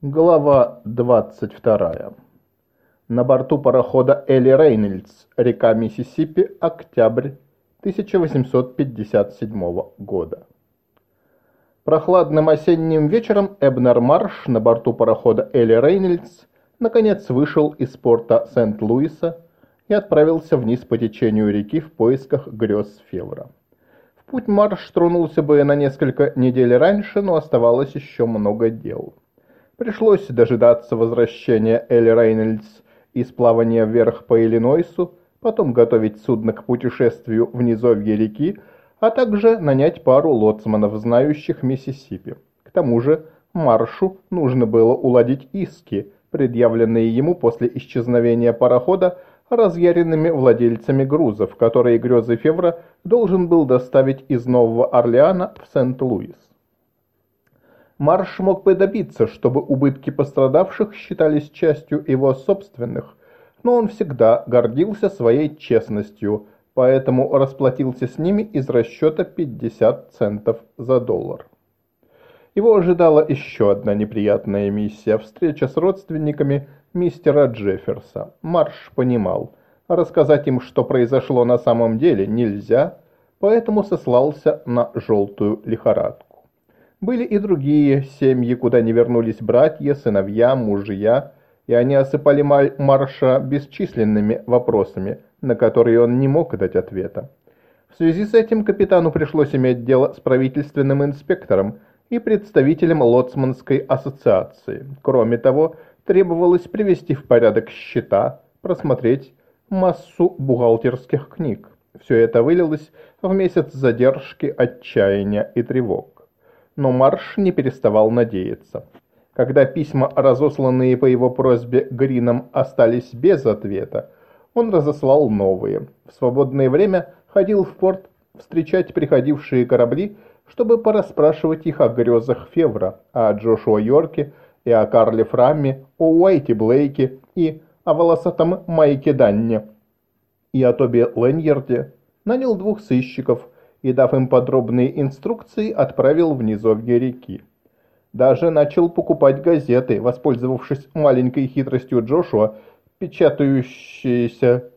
Глава 22. На борту парохода Элли Рейнольдс, река Миссисипи, октябрь 1857 года. Прохладным осенним вечером Эбнер Марш на борту парохода Элли Рейнольдс наконец вышел из порта Сент-Луиса и отправился вниз по течению реки в поисках грез Февра. В путь Марш тронулся бы на несколько недель раньше, но оставалось еще много дел. Пришлось дожидаться возвращения Элли Рейнольдс из плавания вверх по Иллинойсу, потом готовить судно к путешествию в низовье реки, а также нанять пару лоцманов, знающих Миссисипи. К тому же Маршу нужно было уладить иски, предъявленные ему после исчезновения парохода разъяренными владельцами грузов, которые грезы Февра должен был доставить из Нового Орлеана в Сент-Луис. Марш мог бы добиться, чтобы убытки пострадавших считались частью его собственных, но он всегда гордился своей честностью, поэтому расплатился с ними из расчета 50 центов за доллар. Его ожидала еще одна неприятная миссия – встреча с родственниками мистера Джефферса. Марш понимал, рассказать им, что произошло на самом деле, нельзя, поэтому сослался на желтую лихорадку. Были и другие семьи, куда не вернулись братья, сыновья, мужья, и они осыпали Марша бесчисленными вопросами, на которые он не мог дать ответа. В связи с этим капитану пришлось иметь дело с правительственным инспектором и представителем Лоцманской ассоциации. Кроме того, требовалось привести в порядок счета, просмотреть массу бухгалтерских книг. Все это вылилось в месяц задержки, отчаяния и тревог но Марш не переставал надеяться. Когда письма, разосланные по его просьбе Грином, остались без ответа, он разослал новые. В свободное время ходил в порт встречать приходившие корабли, чтобы порасспрашивать их о грезах Февра, о Джошуа Йорке и о Карле Фрамме, о Уайте Блейке и о волосатом Майке Данне и о Тоби Леньерде. Нанял двух сыщиков – и, дав им подробные инструкции, отправил в низовье реки. Даже начал покупать газеты, воспользовавшись маленькой хитростью Джошуа, печатающиеся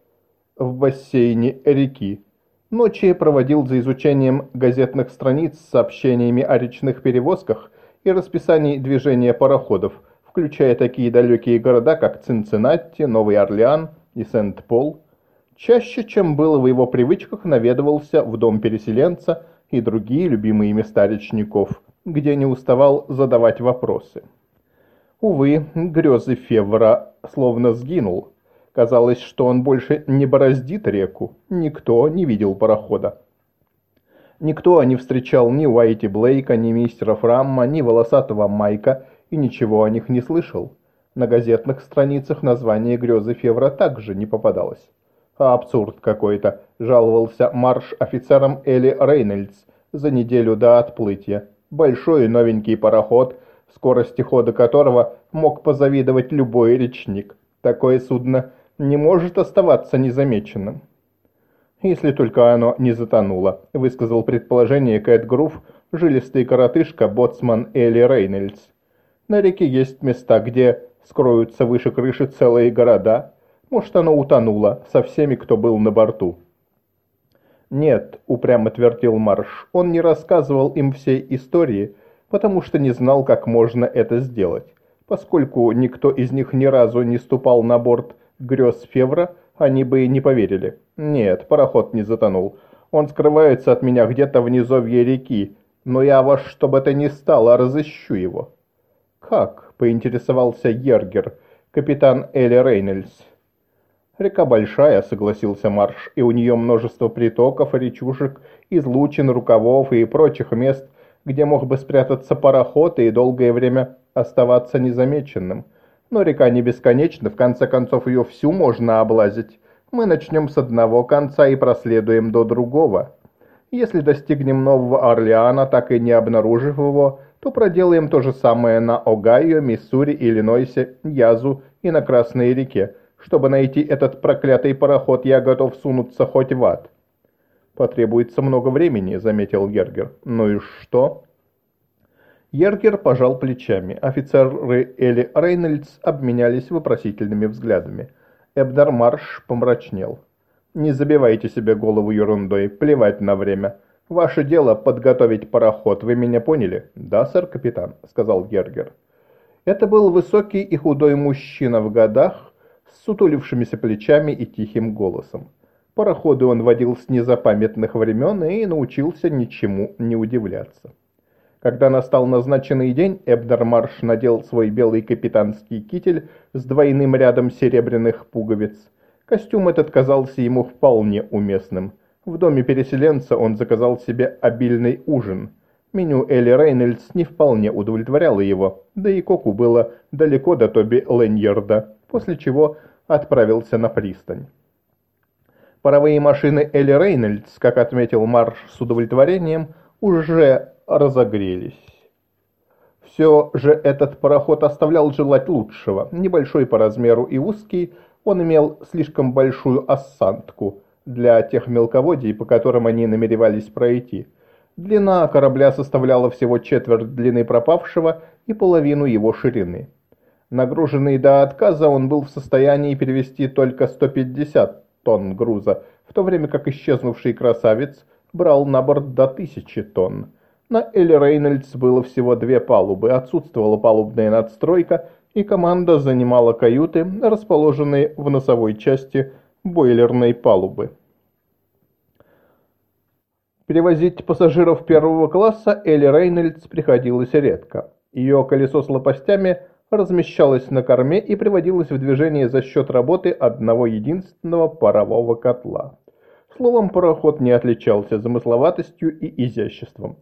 в бассейне реки. Ночи проводил за изучением газетных страниц с сообщениями о речных перевозках и расписании движения пароходов, включая такие далекие города, как Цинциннати, Новый Орлеан и Сент-Пол. Чаще, чем было в его привычках, наведывался в дом переселенца и другие любимые места речников, где не уставал задавать вопросы. Увы, грезы Февра словно сгинул. Казалось, что он больше не бороздит реку, никто не видел парохода. Никто не встречал ни Уайти Блейка, ни мистера Фрамма, ни волосатого Майка и ничего о них не слышал. На газетных страницах название грезы Февра также не попадалось. Абсурд какой-то, жаловался марш офицерам Элли Рейнольдс за неделю до отплытия. Большой новенький пароход, скорости хода которого мог позавидовать любой речник. Такое судно не может оставаться незамеченным. «Если только оно не затонуло», — высказал предположение Кэт Грув, жилистый коротышка, боцман Элли Рейнольдс. «На реке есть места, где скроются выше крыши целые города, может, оно утонуло со всеми, кто был на борту. «Нет», — упрямо твердил Марш, — «он не рассказывал им всей истории, потому что не знал, как можно это сделать. Поскольку никто из них ни разу не ступал на борт грез Февра, они бы и не поверили. Нет, пароход не затонул. Он скрывается от меня где-то в низовье реки, но я во что бы то ни стало разыщу его». «Как?» — поинтересовался Ергер, капитан Элли Рейнольдс. «Река большая», — согласился Марш, — «и у нее множество притоков, речушек, излучин, рукавов и прочих мест, где мог бы спрятаться пароход и долгое время оставаться незамеченным. Но река не бесконечна, в конце концов ее всю можно облазить. Мы начнем с одного конца и проследуем до другого. Если достигнем Нового Орлеана, так и не обнаружив его, то проделаем то же самое на Огайо, Миссури, Иллинойсе, Язу и на Красной реке, чтобы найти этот проклятый пароход, я готов сунуться хоть в ад. Потребуется много времени, заметил Гергер. Ну и что? Ергер пожал плечами. Офицеры Элли Рейнольдс обменялись вопросительными взглядами. Эбнер Марш помрачнел. «Не забивайте себе голову ерундой, плевать на время. Ваше дело подготовить пароход, вы меня поняли?» «Да, сэр, капитан», — сказал Гергер. Это был высокий и худой мужчина в годах, с сутулившимися плечами и тихим голосом. Пароходы он водил с незапамятных времен и научился ничему не удивляться. Когда настал назначенный день, Эбнер Марш надел свой белый капитанский китель с двойным рядом серебряных пуговиц. Костюм этот казался ему вполне уместным. В доме переселенца он заказал себе обильный ужин. Меню Элли Рейнольдс не вполне удовлетворяло его, да и Коку было далеко до Тоби Леньерда, после чего отправился на пристань. Паровые машины Элли Рейнольдс, как отметил Марш с удовлетворением, уже разогрелись. Все же этот пароход оставлял желать лучшего. Небольшой по размеру и узкий, он имел слишком большую осантку для тех мелководий, по которым они намеревались пройти. Длина корабля составляла всего четверть длины пропавшего и половину его ширины. Нагруженный до отказа, он был в состоянии перевести только 150 тонн груза, в то время как исчезнувший красавец брал на борт до 1000 тонн. На Эль Рейнольдс было всего две палубы, отсутствовала палубная надстройка, и команда занимала каюты, расположенные в носовой части бойлерной палубы. Перевозить пассажиров первого класса Элли Рейнольдс приходилось редко. Ее колесо с лопастями размещалось на корме и приводилось в движение за счет работы одного единственного парового котла. Словом, пароход не отличался замысловатостью и изяществом.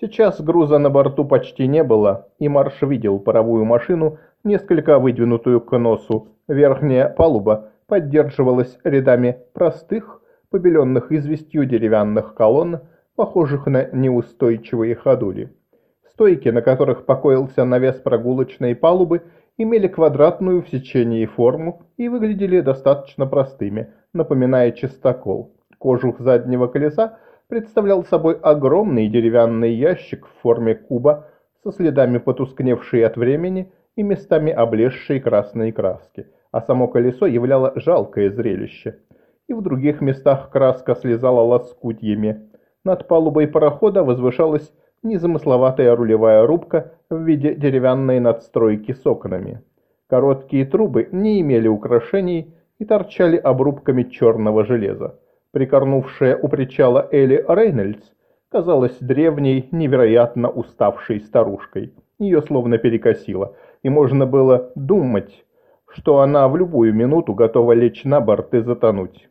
Сейчас груза на борту почти не было, и Марш видел паровую машину, несколько выдвинутую к носу. Верхняя палуба поддерживалась рядами простых, побеленных известью деревянных колонн, похожих на неустойчивые ходули. Стойки, на которых покоился навес прогулочной палубы, имели квадратную в сечении форму и выглядели достаточно простыми, напоминая чистокол. Кожух заднего колеса представлял собой огромный деревянный ящик в форме куба со следами потускневшей от времени и местами облезшей красной краски, а само колесо являло жалкое зрелище. И в других местах краска слезала лоскутьями. Над палубой парохода возвышалась незамысловатая рулевая рубка в виде деревянной надстройки с окнами. Короткие трубы не имели украшений и торчали обрубками черного железа. Прикорнувшая у причала Элли Рейнольдс казалась древней, невероятно уставшей старушкой. Ее словно перекосило, и можно было думать, что она в любую минуту готова лечь на борт и затонуть.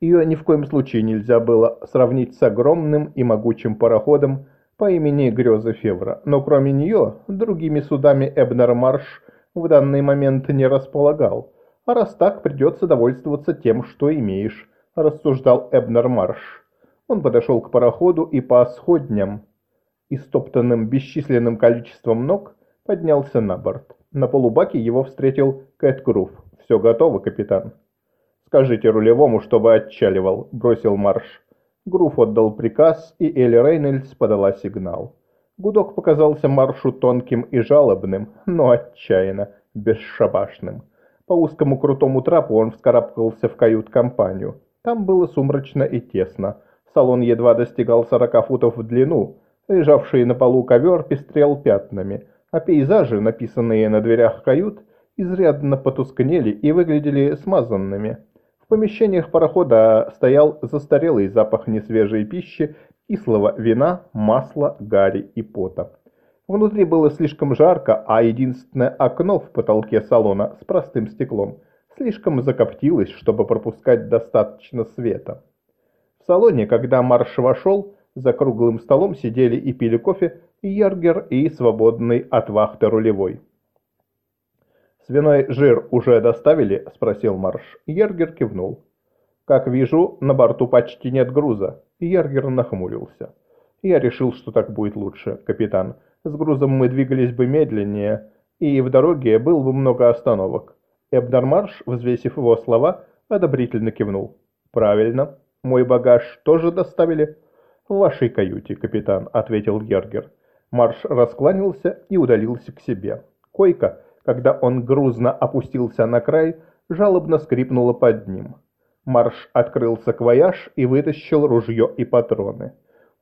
Ее ни в коем случае нельзя было сравнить с огромным и могучим пароходом по имени Грёза Февра, но кроме нее другими судами Эбнер Марш в данный момент не располагал, а раз так придется довольствоваться тем, что имеешь, – рассуждал Эбнер Марш. Он подошел к пароходу и по сходням, истоптанным бесчисленным количеством ног, поднялся на борт. На полубаке его встретил Кэт Грув. «Все готово, капитан». «Скажите рулевому, чтобы отчаливал», – бросил Марш. Грув отдал приказ, и Элли Рейнольдс подала сигнал. Гудок показался Маршу тонким и жалобным, но отчаянно бесшабашным. По узкому крутому трапу он вскарабкался в кают-компанию. Там было сумрачно и тесно. Салон едва достигал 40 футов в длину. Лежавший на полу ковер пестрел пятнами, а пейзажи, написанные на дверях кают, изрядно потускнели и выглядели смазанными. Помещениях парохода стоял застарелый запах несвежей пищи, кислого вина, масла, гари и пота. Внутри было слишком жарко, а единственное окно в потолке салона с простым стеклом – слишком закоптилась, чтобы пропускать достаточно света. В салоне, когда Марш вошел, за круглым столом сидели и пили кофе Ергер и свободный от вахты рулевой. «Свиной жир уже доставили?» – спросил Марш. Ергер кивнул. «Как вижу, на борту почти нет груза». Ергер нахмурился. «Я решил, что так будет лучше, капитан. С грузом мы двигались бы медленнее, и в дороге было бы много остановок. Эбнармарш, взвесив его слова, одобрительно кивнул. «Правильно. Мой багаж тоже доставили?» «В вашей каюте, капитан», — ответил Гергер. Марш раскланялся и удалился к себе. Койка, когда он грузно опустился на край, жалобно скрипнула под ним. Марш открыл саквояж и вытащил ружье и патроны.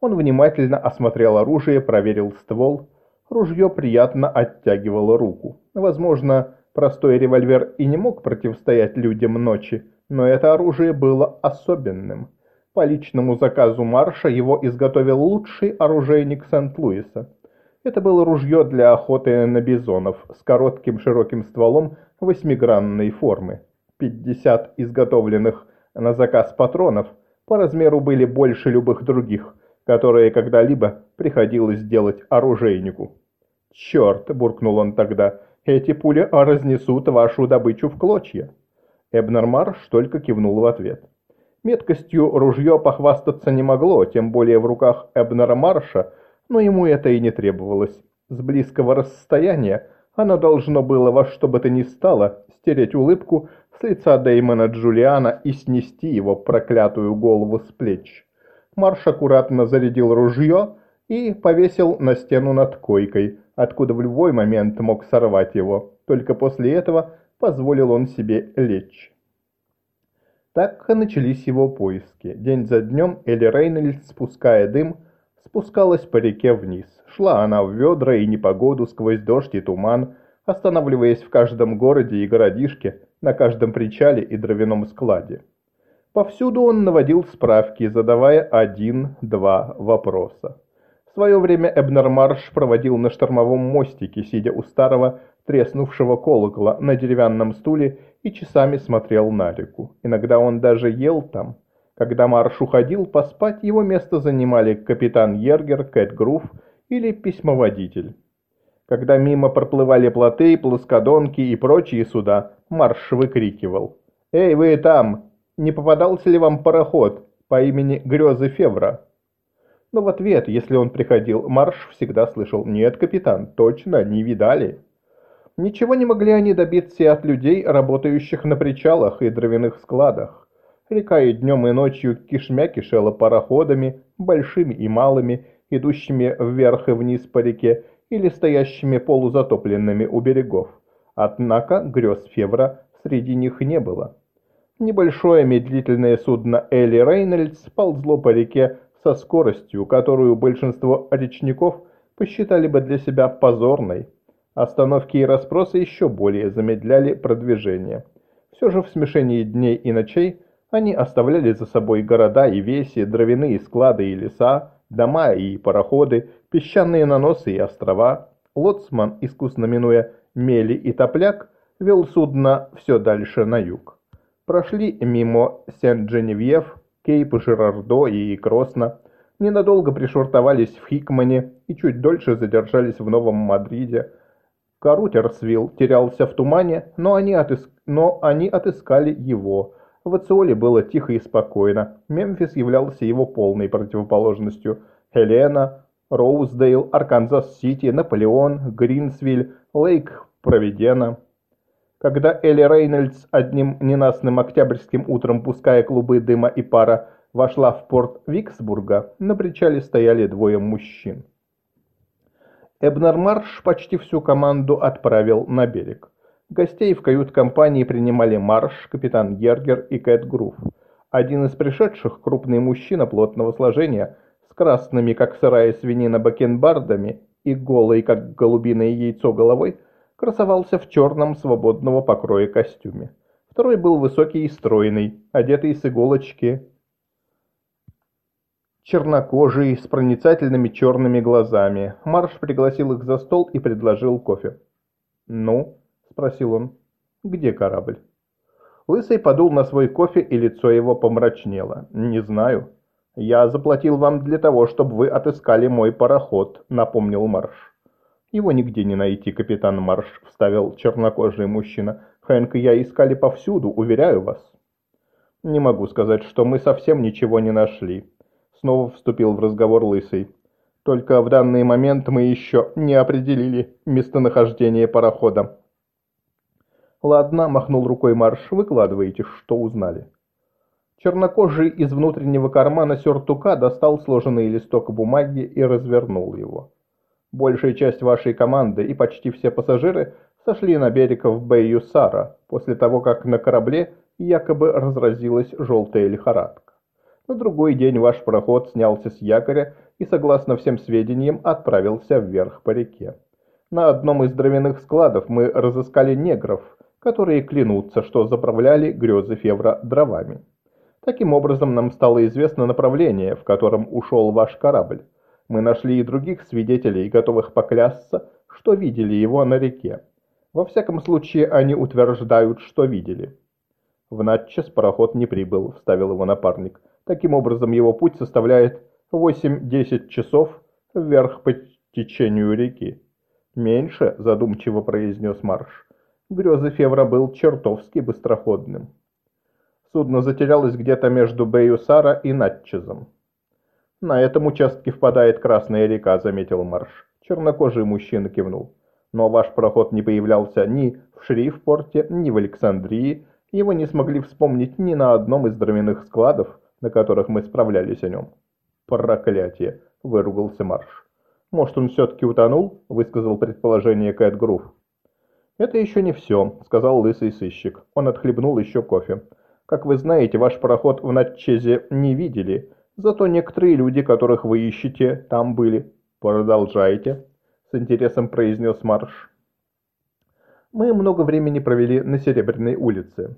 Он внимательно осмотрел оружие, проверил ствол. Ружье приятно оттягивало руку. Возможно, простой револьвер и не мог противостоять людям ночи, но это оружие было особенным. По личному заказу Марша его изготовил лучший оружейник Сент-Луиса. Это было ружье для охоты на бизонов с коротким широким стволом восьмигранной формы. 50 изготовленных на заказ патронов по размеру были больше любых других, которые когда-либо приходилось делать оружейнику. «Черт!» – буркнул он тогда. «Эти пули разнесут вашу добычу в клочья!» Эбнер Марш только кивнул в ответ. Меткостью ружье похвастаться не могло, тем более в руках Эбнера Марша, но ему это и не требовалось. С близкого расстояния оно должно было во что бы то ни стало стереть улыбку с лица Дэймона Джулиана и снести его проклятую голову с плеч. Марш аккуратно зарядил ружье и повесил на стену над койкой, откуда в любой момент мог сорвать его. Только после этого позволил он себе лечь. Так начались его поиски. День за днем Элли Рейнольдс, спуская дым, спускалась по реке вниз. Шла она в ведра и непогоду, сквозь дождь и туман, останавливаясь в каждом городе и городишке, на каждом причале и дровяном складе. Повсюду он наводил справки, задавая один-два вопроса. В свое время Эбнер Марш проводил на штормовом мостике, сидя у старого треснувшего колокола на деревянном стуле и часами смотрел на реку. Иногда он даже ел там. Когда Марш уходил поспать, его место занимали капитан Ергер, Кэт Грув или письмоводитель. Когда мимо проплывали плоты, плоскодонки и прочие суда, Марш выкрикивал. «Эй, вы там! Не попадался ли вам пароход по имени Грёзы Февра?» Но в ответ, если он приходил, Марш всегда слышал «Нет, капитан, точно, не видали». Ничего не могли они добиться от людей, работающих на причалах и дровяных складах. Река и днем, и ночью кишмя кишела пароходами, большими и малыми, идущими вверх и вниз по реке или стоящими полузатопленными у берегов. Однако грез Февра среди них не было. Небольшое медлительное судно Элли Рейнольдс ползло по реке со скоростью, которую большинство речников посчитали бы для себя позорной. Остановки и расспросы еще более замедляли продвижение. Все же в смешении дней и ночей они оставляли за собой города и веси, дровяные склады и леса, дома и пароходы, песчаные наносы и острова. Лоцман, искусно минуя мели и топляк, вел судно все дальше на юг. Прошли мимо Сент-Дженевьев, Кейп, Жерардо и Кросно, ненадолго пришвартовались в Хикмане и чуть дольше задержались в Новом Мадриде. Карутерсвилл терялся в тумане, но они, отыск... но они отыскали его – в Осцеоле было тихо и спокойно. Мемфис являлся его полной противоположностью. Хелена, Роуздейл, Арканзас-Сити, Наполеон, Гринсвиль, Лейк-Провиденс. Когда Элли Рейнольдс одним ненастным октябрьским утром, пуская клубы дыма и пара, вошла в порт Виксбурга, на причале стояли двое мужчин. Эбнер Марш почти всю команду отправил на берег. Гостей в кают-компании принимали Марш, капитан Гергер и Кэт Грув. Один из пришедших, крупный мужчина плотного сложения, с красными, как сырая свинина, бакенбардами и голой, как голубиное яйцо головой, красовался в черном свободного покроя костюме. Второй был высокий и стройный, одетый с иголочки, чернокожий, с проницательными черными глазами. Марш пригласил их за стол и предложил кофе. «Ну?» Спросил он. «Где корабль?» Лысый подул на свой кофе, и лицо его помрачнело. «Не знаю. Я заплатил вам для того, чтобы вы отыскали мой пароход», — напомнил Марш. «Его нигде не найти, капитан Марш», — вставил чернокожий мужчина. «Хэнк и я искали повсюду, уверяю вас». «Не могу сказать, что мы совсем ничего не нашли», — снова вступил в разговор Лысый. «Только в данный момент мы еще не определили местонахождение парохода. «Ладно», — махнул рукой Марш, — «выкладывайте, что узнали». Чернокожий из внутреннего кармана сюртука достал сложенный листок бумаги и развернул его. Большая часть вашей команды и почти все пассажиры сошли на берег в Бэй-Юсара после того, как на корабле якобы разразилась желтая лихорадка. На другой день ваш пароход снялся с якоря и, согласно всем сведениям, отправился вверх по реке. На одном из дровяных складов мы разыскали негров, которые клянутся, что заправляли грезы Февра дровами. Таким образом, нам стало известно направление, в котором ушел ваш корабль. Мы нашли и других свидетелей, готовых поклясться, что видели его на реке. Во всяком случае, они утверждают, что видели. В Натчес пароход не прибыл, вставил его напарник. Таким образом, его путь составляет 8-10 часов вверх по течению реки. «Меньше», — задумчиво произнес Марш. Грезы Февра был чертовски быстроходным. Судно затерялось где-то между Беюсара и Натчезом. «На этом участке впадает Красная река», — заметил Марш. Чернокожий мужчина кивнул. «Но ваш проход не появлялся ни в Шрифпорте, ни в Александрии. Его не смогли вспомнить ни на одном из дровяных складов, на которых мы справлялись о нем». «Проклятие!» — выругался Марш. «Может, он все-таки утонул?» — высказал предположение Кэт Грув. «Это еще не все», — сказал лысый сыщик. Он отхлебнул еще кофе. Как вы знаете, ваш пароход в Натчезе не видели, зато некоторые люди, которых вы ищете, там были. Продолжайте, с интересом произнес Марш. Мы много времени провели на Серебряной улице.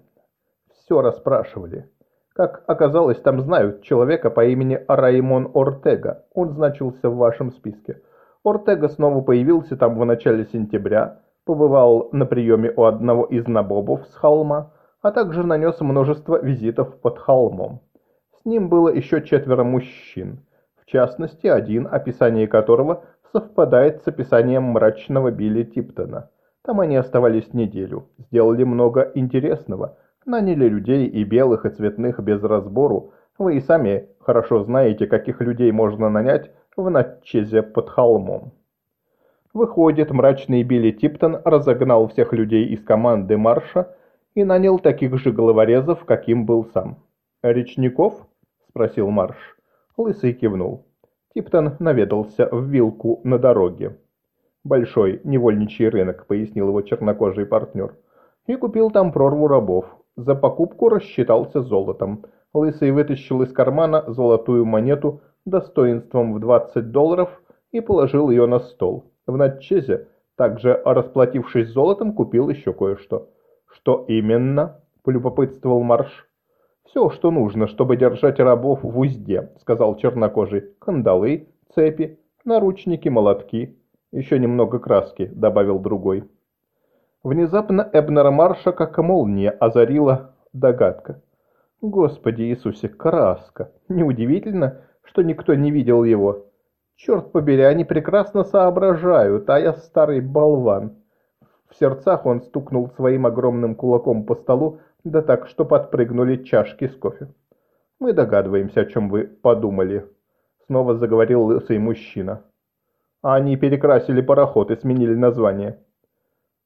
Все расспрашивали. Как оказалось, там знают человека по имени Раймон Ортега. Он значился в вашем списке. Ортега снова появился там в начале сентября, побывал на приеме у одного из набобов с холма, а также нанес множество визитов под холмом. С ним было еще четверо мужчин, в частности один, описание которого совпадает с описанием мрачного Билли Типтона. Там они оставались неделю, сделали много интересного, наняли людей и белых, и цветных без разбору. Вы и сами хорошо знаете, каких людей можно нанять в Натчезе под холмом. Выходит, мрачный Билли Типтон разогнал всех людей из команды Марша и нанял таких же головорезов, каким был сам. «Речников?» – спросил Марш. Лысый кивнул. Типтон наведался в вилку на дороге. «Большой невольничий рынок», – пояснил его чернокожий партнер. «И купил там прорву рабов. За покупку рассчитался золотом. Лысый вытащил из кармана золотую монету достоинством в 20 долларов и положил ее на стол. В Натчезе, также расплатившись золотом, купил еще кое-что. «Что именно?» – полюбопытствовал Марш. «Все, что нужно, чтобы держать рабов в узде», – сказал чернокожий. «Кандалы, цепи, наручники, молотки. Еще немного краски», – добавил другой. Внезапно Эбнера Марша, как молния, озарила догадка. «Господи Иисусе, краска! Неудивительно, что никто не видел его. Черт побери, они прекрасно соображают, а я старый болван». В сердцах он стукнул своим огромным кулаком по столу, да так, что подпрыгнули чашки с кофе. «Мы догадываемся, о чем вы подумали», — снова заговорил лысый мужчина. «А они перекрасили пароход и сменили название».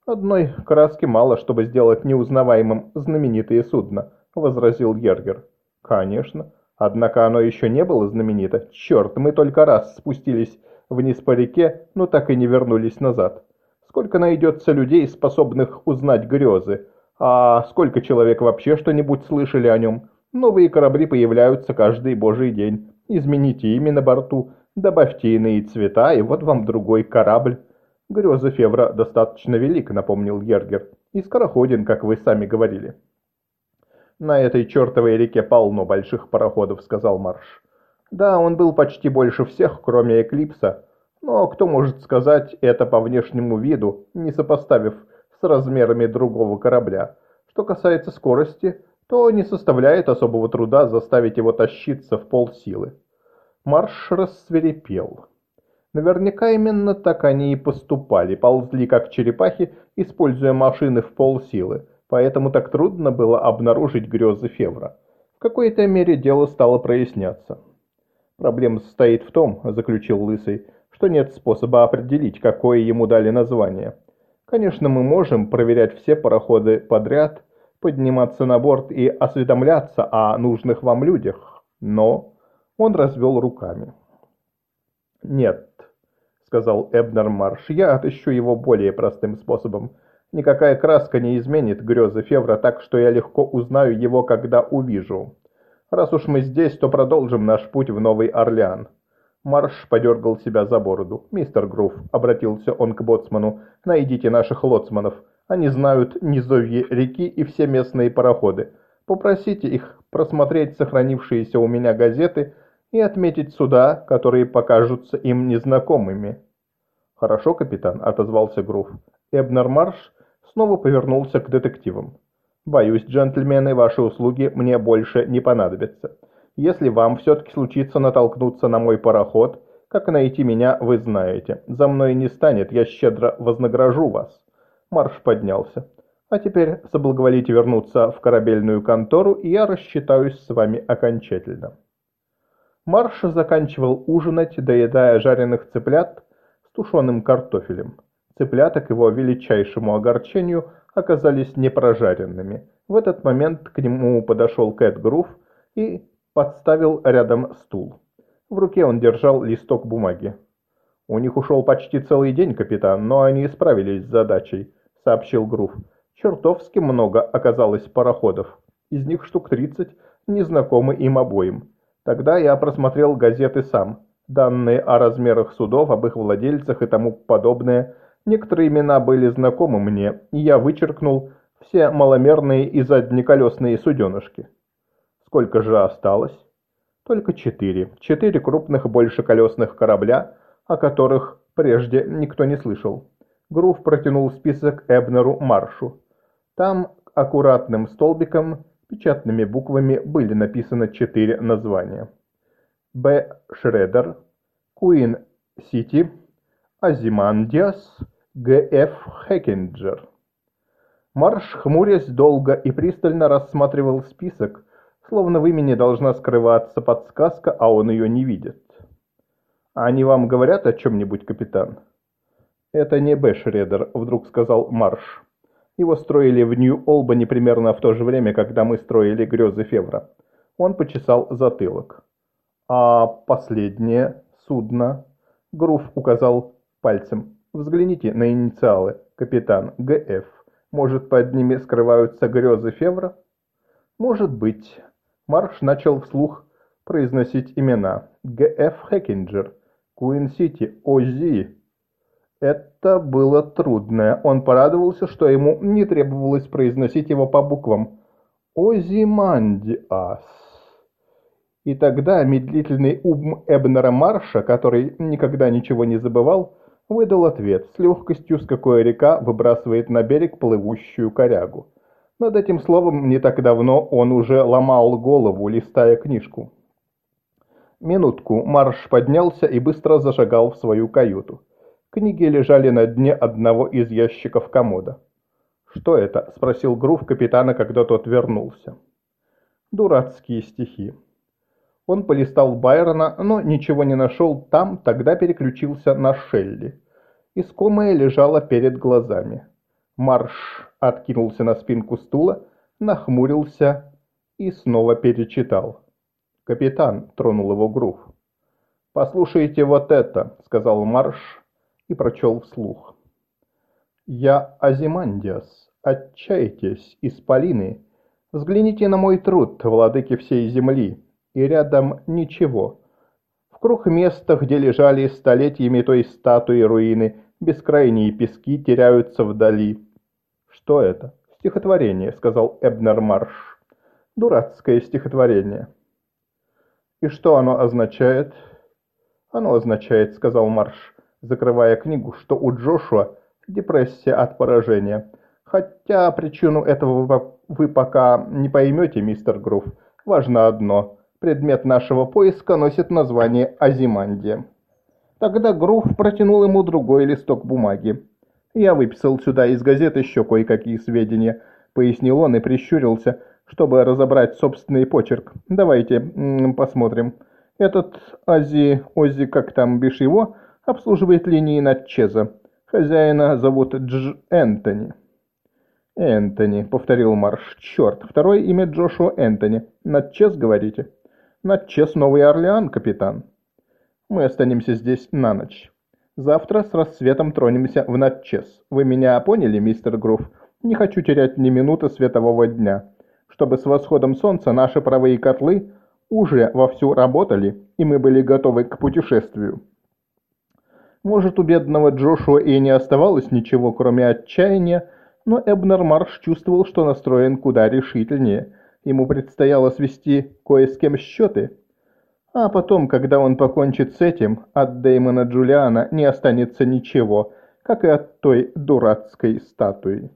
«Одной краски мало, чтобы сделать неузнаваемым знаменитое судно», — возразил Гергер. «Конечно. Однако оно еще не было знаменито. Черт, мы только раз спустились вниз по реке, но так и не вернулись назад. Сколько найдется людей, способных узнать грезы? А сколько человек вообще что-нибудь слышали о нем? Новые корабли появляются каждый божий день. Измените имя на борту, добавьте иные цвета, и вот вам другой корабль. Грезы Февра достаточно велик, напомнил Ергер, и скороходен, как вы сами говорили. На этой чертовой реке полно больших пароходов, сказал Марш. Да, он был почти больше всех, кроме Эклипса, но кто может сказать это по внешнему виду, не сопоставив с размерами другого корабля? Что касается скорости, то не составляет особого труда заставить его тащиться в полсилы. Марш рассверепел. Наверняка именно так они и поступали, ползли как черепахи, используя машины в полсилы, поэтому так трудно было обнаружить грезы Февра. В какой-то мере дело стало проясняться. «Проблема состоит в том», — заключил Лысый, что нет способа определить, какое ему дали название. Конечно, мы можем проверять все пароходы подряд, подниматься на борт и осведомляться о нужных вам людях, но он развел руками. «Нет», — сказал Эбнер Марш. «Я отыщу его более простым способом. Никакая краска не изменит грезы Февра так, что я легко узнаю его, когда увижу. Раз уж мы здесь, то продолжим наш путь в Новый Орлеан». Марш подергал себя за бороду. «Мистер Грув», — обратился он к боцману, — «найдите наших лоцманов. Они знают низовье реки и все местные пароходы. Попросите их просмотреть сохранившиеся у меня газеты и отметить суда, которые покажутся им незнакомыми». «Хорошо, капитан», — отозвался Грув. Эбнер Марш снова повернулся к детективам. «Боюсь, джентльмены, ваши услуги мне больше не понадобятся. Если вам все-таки случится натолкнуться на мой пароход, как найти меня, вы знаете. За мной не станет, я щедро вознагражу вас». Марш поднялся. «А теперь соблаговолите вернуться в корабельную контору, и я рассчитаюсь с вами окончательно». Марш заканчивал ужинать, доедая жареных цыплят с тушеным картофелем. Цыплята, к его величайшему огорчению, оказались непрожаренными. В этот момент к нему подошел Кэт Грув и подставил рядом стул. В руке он держал листок бумаги. «У них ушел почти целый день, капитан, но они справились с задачей», — сообщил Грув. «Чертовски много оказалось пароходов. Из них штук тридцать незнакомы им обоим. Тогда я просмотрел газеты сам. Данные о размерах судов, об их владельцах и тому подобное. Некоторые имена были знакомы мне, и я вычеркнул все маломерные и заднеколесные суденышки. Сколько же осталось? Только четыре. Четыре крупных большеколесных корабля, о которых прежде никто не слышал. Грув протянул список Эбнеру Маршу. Там аккуратным столбиком, печатными буквами были написаны четыре названия. Б. Шредер, Куин Сити, Азимандиас, Г.Ф. Хекинджер. Марш, хмурясь долго и пристально рассматривал список, Словно в имени должна скрываться подсказка, а он ее не видит. Они вам говорят о чем-нибудь, капитан? Это не Бэшредер, вдруг сказал Марш. Его строили в Нью-Олбани примерно в то же время, когда мы строили грезы Февра. Он почесал затылок. А последнее судно... Грув указал пальцем. Взгляните на инициалы, капитан ГФ. Может, под ними скрываются грезы Февра? Может быть. Марш начал вслух произносить имена. Г.Ф. Хекинджер, Куин-Сити, Ози. Это было трудное. Он порадовался, что ему не требовалось произносить его по буквам. Озимандиас. И тогда медлительный ум Эбнера Марша, который никогда ничего не забывал, выдал ответ с легкостью, с какой река выбрасывает на берег плывущую корягу. Над этим словом не так давно он уже ломал голову, листая книжку. Минутку Марш поднялся и быстро зашагал в свою каюту. Книги лежали на дне одного из ящиков комода. «Что это?» – спросил Грув капитана, когда тот вернулся. «Дурацкие стихи». Он полистал Байрона, но ничего не нашел там, тогда переключился на Шелли. Искомое лежало перед глазами. Марш откинулся на спинку стула, нахмурился и снова перечитал. «Капитан», — тронул его Грув. «Послушайте вот это», — сказал Марш и прочел вслух. «Я Азимандиас, отчайтесь, исполины, взгляните на мой труд, владыки всей земли, и рядом ничего. В круг места, где лежали столетиями той статуи руины, бескрайние пески теряются вдали. «Что это?» «Стихотворение», — сказал Эбнер Марш. «Дурацкое стихотворение». «И что оно означает?» «Оно означает», — сказал Марш, закрывая книгу, что у Джошуа депрессия от поражения. Хотя причину этого вы пока не поймете, мистер Грув. Важно одно. Предмет нашего поиска носит название Азимандия. Тогда Грув протянул ему другой листок бумаги. «Я выписал сюда из газет еще кое-какие сведения», — пояснил он и прищурился, чтобы разобрать собственный почерк. «Давайте посмотрим. Этот Ази, Ози, как там бишь его, обслуживает линии Натчеза. Хозяина зовут Дж. Энтони». «Энтони», — повторил Марш. «Черт, второе имя Джошуа Энтони. Натчез, говорите?» «Натчез Новый Орлеан, капитан». Мы останемся здесь на ночь. Завтра с рассветом тронемся в Натчес. Вы меня поняли, мистер Грув? Не хочу терять ни минуты светового дня. Чтобы с восходом солнца наши правые котлы уже вовсю работали, и мы были готовы к путешествию. Может, у бедного Джошуа и не оставалось ничего, кроме отчаяния, но Эбнер Марш чувствовал, что настроен куда решительнее. Ему предстояло свести кое с кем счеты – а потом, когда он покончит с этим, от Дэймона Джулиана не останется ничего, как и от той дурацкой статуи.